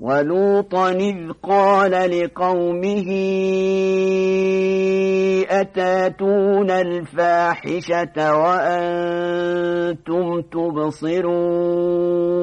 ولوطا إذ قال لقومه أتاتون الفاحشة وأنتم تبصرون